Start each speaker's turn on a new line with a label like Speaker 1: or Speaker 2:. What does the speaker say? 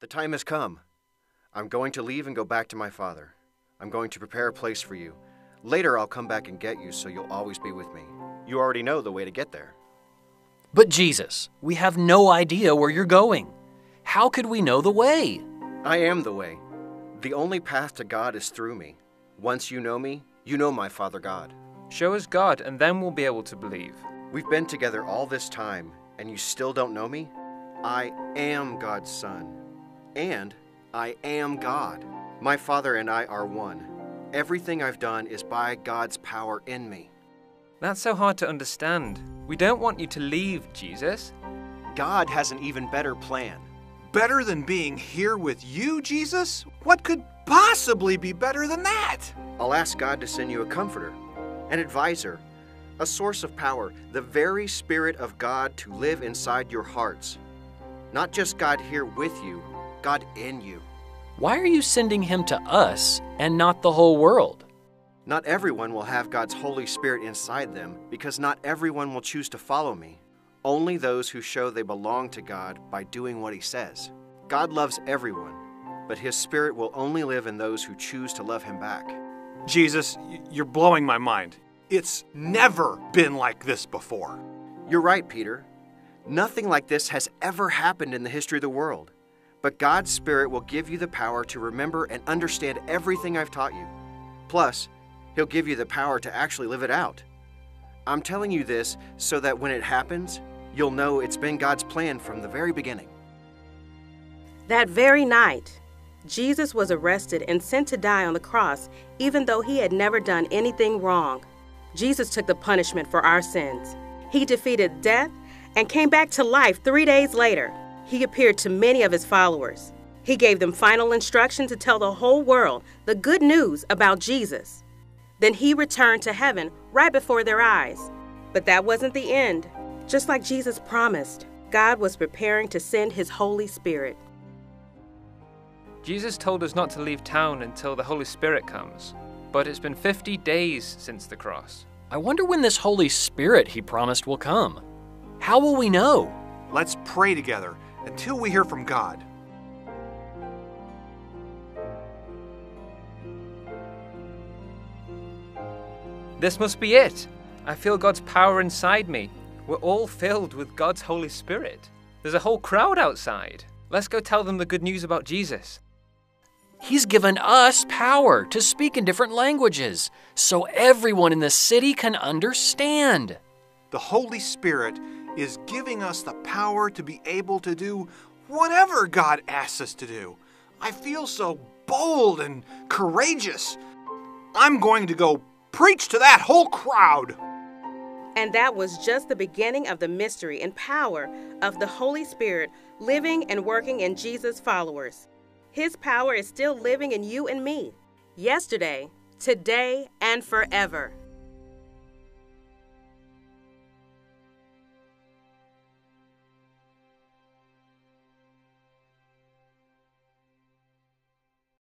Speaker 1: The time has come. I'm going to leave and go back to my father. I'm going to prepare a place for you. Later, I'll come back and get you so you'll always be with me. You already know the way to get there.
Speaker 2: But Jesus, we have no idea where you're going. How could we know the way?
Speaker 1: I am the way. The only path to God is through me. Once you know me, you know my Father God.
Speaker 3: Show us God, and then we'll be able to believe.
Speaker 1: We've been together all this time, and you still don't know me? I am God's Son, and I am God. My Father and I are one. Everything I've done is by God's power in me.
Speaker 3: That's so hard to understand. We don't want you to leave, Jesus.
Speaker 1: God has an even better plan.
Speaker 4: Better than being here with you, Jesus? What could possibly be better than that?
Speaker 1: I'll ask God to send you a comforter, an advisor, a source of power, the very Spirit of God to live inside your hearts. Not just God here with you, God in you.
Speaker 2: Why are you sending him to us and not the whole world?
Speaker 1: Not everyone will have God's Holy Spirit inside them because not everyone will choose to follow me. Only those who show they belong to God by doing what He says. God loves everyone, but His Spirit will only live in those who choose to love Him back.
Speaker 4: Jesus, you're blowing my mind. It's never been like this before.
Speaker 1: You're right, Peter. Nothing like this has ever happened in the history of the world. But God's Spirit will give you the power to remember and understand everything I've taught you. Plus, He'll give you the power to actually live it out. I'm telling you this so that when it happens, you'll know it's been God's plan from the very beginning.
Speaker 5: That very night, Jesus was arrested and sent to die on the cross, even though he had never done anything wrong. Jesus took the punishment for our sins. He defeated death and came back to life three days later. He appeared to many of his followers. He gave them final instruction to tell the whole world the good news about Jesus. Then he returned to heaven right before their eyes. But that wasn't the end. Just like Jesus promised, God was preparing to send his Holy Spirit.
Speaker 3: Jesus told us not to leave town until the Holy Spirit comes, but it's been 50 days since the cross.
Speaker 2: I wonder when this Holy Spirit he promised will come. How will we know?
Speaker 4: Let's pray together until we hear from God.
Speaker 3: This must be it. I feel God's power inside me. We're all filled with God's Holy Spirit. There's a whole crowd outside. Let's go tell them the good news about Jesus.
Speaker 2: He's given us power to speak in different languages so everyone in the city can understand.
Speaker 4: The Holy Spirit is giving us the power to be able to do whatever God asks us to do. I feel so bold and courageous. I'm going to go preach to that whole crowd.
Speaker 5: And that was just the beginning of the mystery and power of the Holy Spirit living and working in Jesus' followers. His power is still living in you and me, yesterday, today, and forever.